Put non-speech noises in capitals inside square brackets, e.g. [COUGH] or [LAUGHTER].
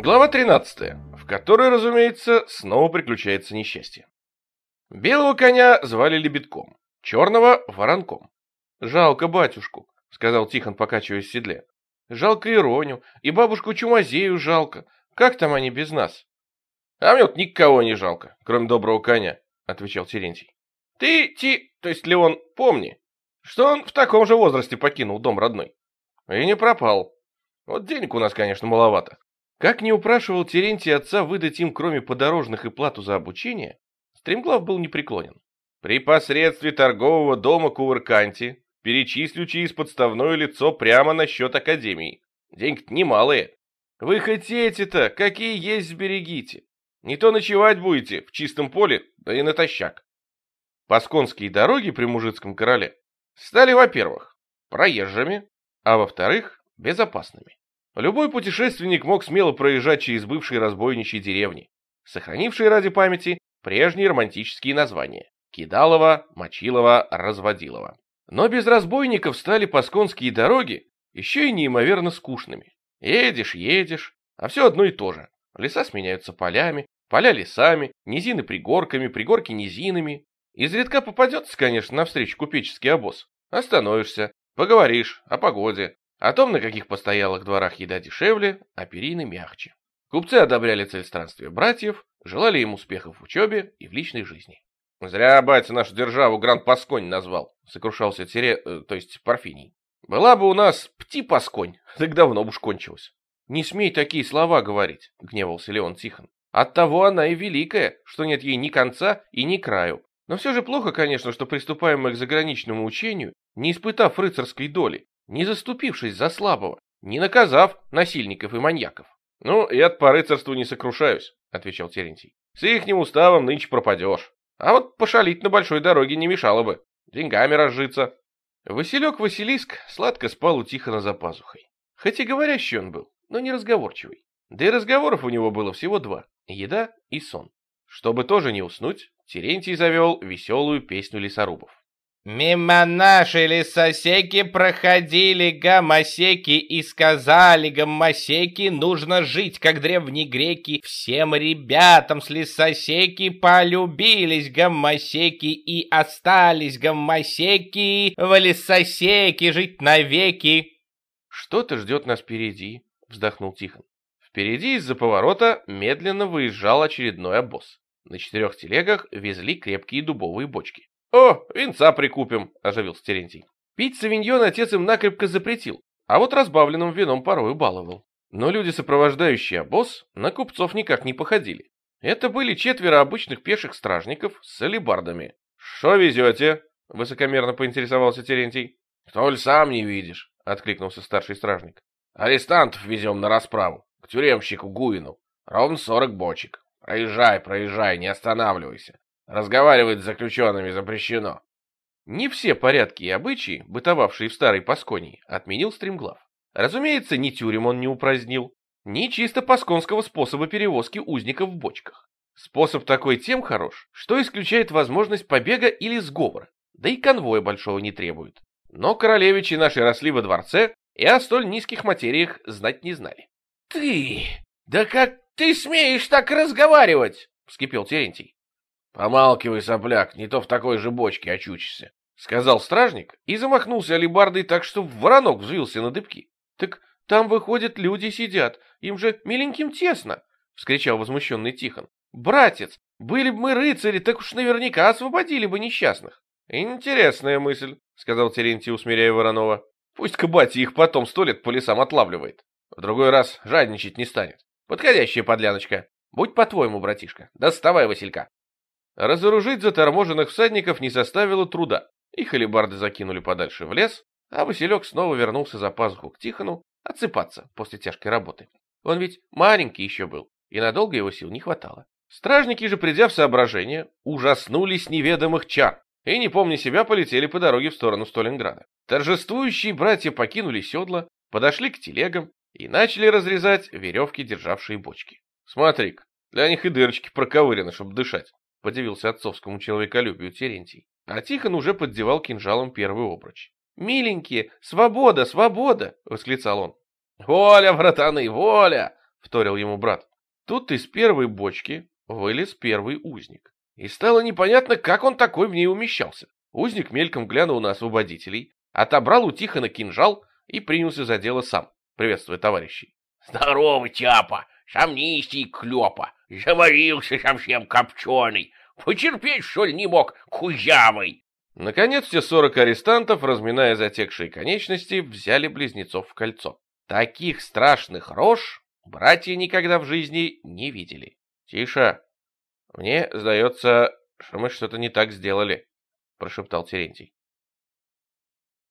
Глава 13, в которой, разумеется, снова приключается несчастье. Белого коня звали Лебедком, черного — Воронком. «Жалко батюшку», — сказал Тихон, покачиваясь в седле. «Жалко и Роню, и бабушку Чумазею жалко. Как там они без нас?» «А мне вот никого не жалко, кроме доброго коня», — отвечал Терентий. «Ты, Ти, то есть Леон, помни, что он в таком же возрасте покинул дом родной. И не пропал. Вот денег у нас, конечно, маловато. Как не упрашивал Терентий отца выдать им, кроме подорожных и плату за обучение, Стремглав был непреклонен. При посредстве торгового дома Кувырканти перечислю через подставное лицо прямо на счет Академии. деньги немалые. Вы хоть эти-то, какие есть, сберегите. Не то ночевать будете в чистом поле, да и натощак. Пасконские дороги при мужицком короле стали, во-первых, проезжими, а во-вторых, безопасными. Любой путешественник мог смело проезжать через бывшие разбойничьи деревни, сохранившие ради памяти прежние романтические названия – Кидалово, Мочилово, Разводилово. Но без разбойников стали пасконские дороги еще и неимоверно скучными. Едешь, едешь, а все одно и то же. Леса сменяются полями, поля лесами, низины пригорками, пригорки низинами. Изредка попадется, конечно, навстречу купеческий обоз. Остановишься, поговоришь о погоде, о том, на каких постоялых дворах еда дешевле, а перины мягче. Купцы одобряли цель странствия братьев, желали им успехов в учебе и в личной жизни. «Зря батя нашу державу Гранд-Пасконь назвал», — сокрушался Тере, э, то есть Парфиний. «Была бы у нас Пти-Пасконь, [LAUGHS] так давно уж кончилась». «Не смей такие слова говорить», — гневался Леон Тихон. «Оттого она и великая, что нет ей ни конца и ни краю. Но все же плохо, конечно, что приступаем мы к заграничному учению, не испытав рыцарской доли, не заступившись за слабого, не наказав насильников и маньяков. «Ну, я по рыцарству не сокрушаюсь», — отвечал Терентий. «С ихним уставом нынче пропадешь. А вот пошалить на большой дороге не мешало бы. Деньгами разжиться». Василек Василиск сладко спал у Тихона за пазухой. Хоть и говорящий он был, но не разговорчивый. Да и разговоров у него было всего два — еда и сон. Чтобы тоже не уснуть, Терентий завел веселую песню лесорубов. Мимо нашей лесосеки проходили гомосеки и сказали гомосеки нужно жить, как древние греки. Всем ребятам с лесосеки полюбились гомосеки и остались гомосеки в лесосеке жить навеки. Что-то ждет нас впереди, вздохнул Тихон. Впереди из-за поворота медленно выезжал очередной обоз. На четырех телегах везли крепкие дубовые бочки. «О, винца прикупим», — оживился Терентий. Пить савиньон отец им накрепко запретил, а вот разбавленным вином порою баловал. Но люди, сопровождающие обоз, на купцов никак не походили. Это были четверо обычных пеших стражников с алебардами. «Шо везете?» — высокомерно поинтересовался Терентий. «Кто ли сам не видишь?» — откликнулся старший стражник. «Арестантов везем на расправу, к тюремщику Гуину. Ровно сорок бочек. Проезжай, проезжай, не останавливайся. Разговаривать с заключенными запрещено. Не все порядки и обычаи, бытовавшие в старой Пасконии, отменил Стремглав. Разумеется, ни тюрем он не упразднил, ни чисто пасконского способа перевозки узников в бочках. Способ такой тем хорош, что исключает возможность побега или сговора, да и конвоя большого не требует. Но королевичи наши росли во дворце и о столь низких материях знать не знали. — Ты! Да как ты смеешь так разговаривать? — вскипел Терентий. «Помалкивай, сопляк, не то в такой же бочке очутишься», — сказал стражник и замахнулся алебардой так, что воронок взвился на дыбки. «Так там, выходят, люди сидят, им же миленьким тесно», — вскричал возмущенный Тихон. «Братец, были бы мы рыцари, так уж наверняка освободили бы несчастных». «Интересная мысль», — сказал Терентий, усмиряя Воронова. «Пусть-ка батя их потом сто лет по лесам отлавливает. В другой раз жадничать не станет. Подходящая подляночка. Будь по-твоему, братишка. Доставай Василька». Разоружить заторможенных всадников не составило труда. Их алебарды закинули подальше в лес, а Василек снова вернулся за пазуху к Тихону отсыпаться после тяжкой работы. Он ведь маленький еще был, и надолго его сил не хватало. Стражники же, придя в соображение, ужаснулись неведомых чар и, не помня себя, полетели по дороге в сторону Сталинграда. Торжествующие братья покинули седла, подошли к телегам и начали разрезать веревки, державшие бочки. Смотри-ка, для них и дырочки проковырены, чтобы дышать. — подивился отцовскому человеколюбию Терентий. А Тихон уже поддевал кинжалом первый обруч. «Миленькие, свобода, свобода!» — восклицал он. «Воля, братаны, воля!» — вторил ему брат. Тут из первой бочки вылез первый узник. И стало непонятно, как он такой в ней умещался. Узник мельком глянул на освободителей, отобрал у Тихона кинжал и принялся за дело сам, приветствуя товарищей. «Здорово, тяпа! Сомнистей клёпа! Заварился совсем копченый! Потерпеть, что ли, не мог, кузявый?» Наконец все сорок арестантов, разминая затекшие конечности, взяли близнецов в кольцо. Таких страшных рож братья никогда в жизни не видели. «Тише! Мне сдается, что мы что-то не так сделали», — прошептал Терентий.